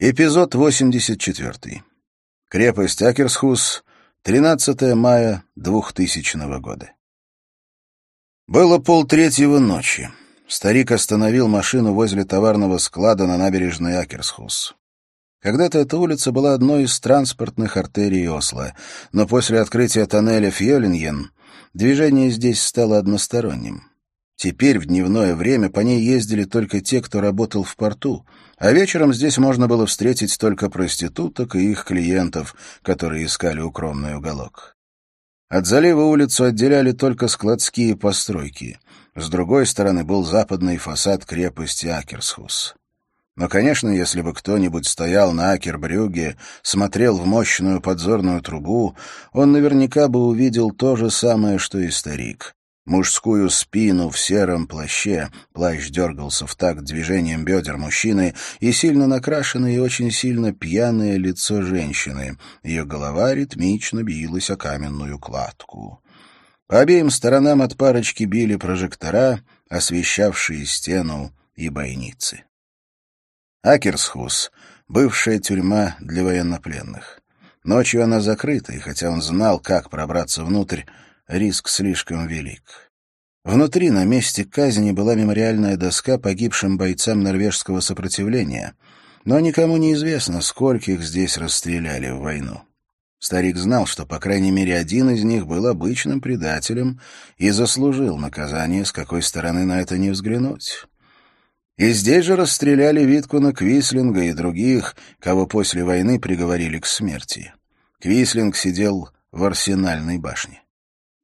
Эпизод 84. Крепость Акерсхус, 13 мая 2000 года. Было полтретьего ночи. Старик остановил машину возле товарного склада на набережной Акерсхус. Когда-то эта улица была одной из транспортных артерий Осло, но после открытия тоннеля Фьолиньен движение здесь стало односторонним. Теперь в дневное время по ней ездили только те, кто работал в порту, а вечером здесь можно было встретить только проституток и их клиентов, которые искали укромный уголок. От залива улицу отделяли только складские постройки. С другой стороны был западный фасад крепости Акерсхус. Но, конечно, если бы кто-нибудь стоял на Акербрюге, смотрел в мощную подзорную трубу, он наверняка бы увидел то же самое, что и старик мужскую спину в сером плаще. Плащ дергался в такт движением бедер мужчины и сильно накрашенное и очень сильно пьяное лицо женщины. Ее голова ритмично билась о каменную кладку. По обеим сторонам от парочки били прожектора, освещавшие стену и бойницы. Акерсхус — бывшая тюрьма для военнопленных. Ночью она закрыта, и хотя он знал, как пробраться внутрь, риск слишком велик. Внутри, на месте казни, была мемориальная доска погибшим бойцам норвежского сопротивления, но никому не известно, скольких здесь расстреляли в войну. Старик знал, что, по крайней мере, один из них был обычным предателем и заслужил наказание, с какой стороны на это не взглянуть. И здесь же расстреляли Виткуна Квислинга и других, кого после войны приговорили к смерти. Квислинг сидел в арсенальной башне.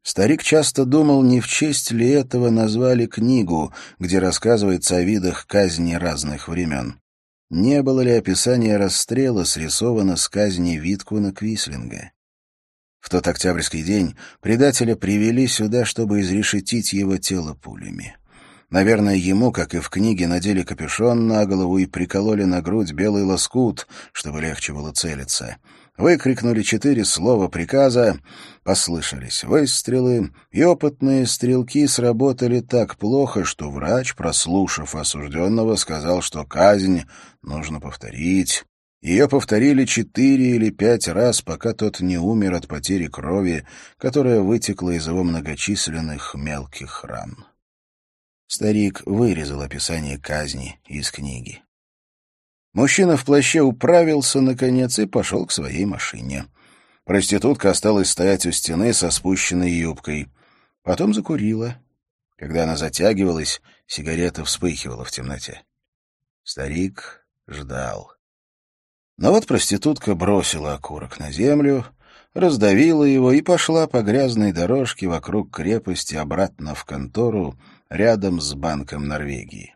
Старик часто думал, не в честь ли этого назвали книгу, где рассказывается о видах казни разных времен. Не было ли описание расстрела срисовано с казни Виткуна Квислинга? В тот октябрьский день предателя привели сюда, чтобы изрешетить его тело пулями. Наверное, ему, как и в книге, надели капюшон на голову и прикололи на грудь белый лоскут, чтобы легче было целиться — Выкрикнули четыре слова приказа, послышались выстрелы, и опытные стрелки сработали так плохо, что врач, прослушав осужденного, сказал, что казнь нужно повторить. Ее повторили четыре или пять раз, пока тот не умер от потери крови, которая вытекла из его многочисленных мелких ран. Старик вырезал описание казни из книги. Мужчина в плаще управился, наконец, и пошел к своей машине. Проститутка осталась стоять у стены со спущенной юбкой. Потом закурила. Когда она затягивалась, сигарета вспыхивала в темноте. Старик ждал. Но вот проститутка бросила окурок на землю, раздавила его и пошла по грязной дорожке вокруг крепости обратно в контору рядом с Банком Норвегии.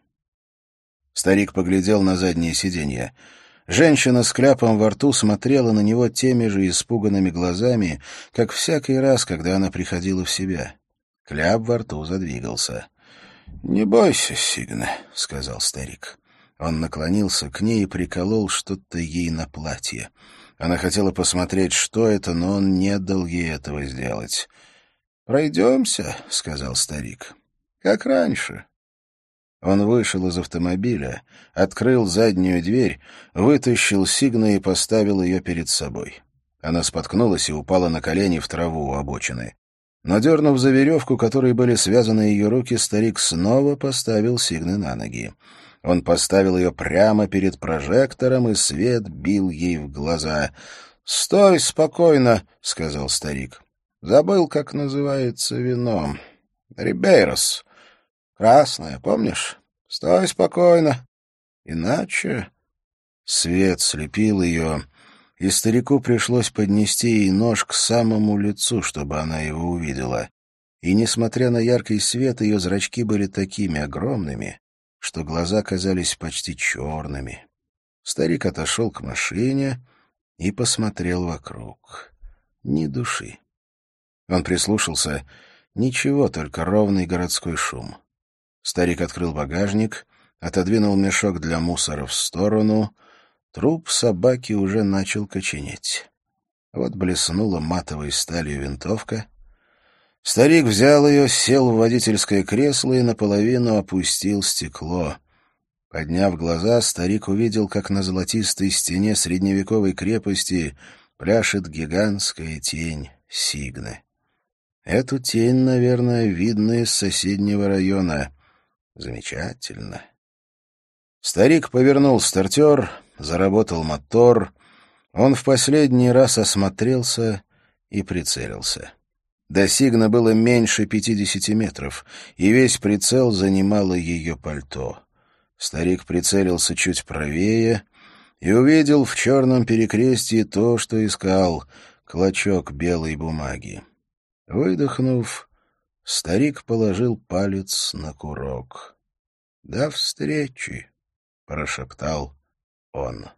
Старик поглядел на заднее сиденье. Женщина с кляпом во рту смотрела на него теми же испуганными глазами, как всякий раз, когда она приходила в себя. Кляп во рту задвигался. — Не бойся, Сигна, — сказал старик. Он наклонился к ней и приколол что-то ей на платье. Она хотела посмотреть, что это, но он не дал ей этого сделать. «Пройдемся», — сказал старик, — «как раньше». Он вышел из автомобиля, открыл заднюю дверь, вытащил Сигна и поставил ее перед собой. Она споткнулась и упала на колени в траву у обочины. Но, дернув за веревку, которой были связаны ее руки, старик снова поставил Сигны на ноги. Он поставил ее прямо перед прожектором, и свет бил ей в глаза. «Стой спокойно», — сказал старик. «Забыл, как называется вино. Рибейрос. Красная, помнишь? Стой спокойно. Иначе... Свет слепил ее, и старику пришлось поднести ей нож к самому лицу, чтобы она его увидела. И, несмотря на яркий свет, ее зрачки были такими огромными, что глаза казались почти черными. Старик отошел к машине и посмотрел вокруг. Ни души. Он прислушался. Ничего, только ровный городской шум. Старик открыл багажник, отодвинул мешок для мусора в сторону. Труп собаки уже начал коченеть. Вот блеснула матовой сталью винтовка. Старик взял ее, сел в водительское кресло и наполовину опустил стекло. Подняв глаза, старик увидел, как на золотистой стене средневековой крепости пляшет гигантская тень Сигны. Эту тень, наверное, видно из соседнего района. Замечательно. Старик повернул стартер, заработал мотор. Он в последний раз осмотрелся и прицелился. До Сигна было меньше пятидесяти метров, и весь прицел занимало ее пальто. Старик прицелился чуть правее и увидел в черном перекрестии то, что искал — клочок белой бумаги. Выдохнув, старик положил палец на курок. «До встречи!» — прошептал он.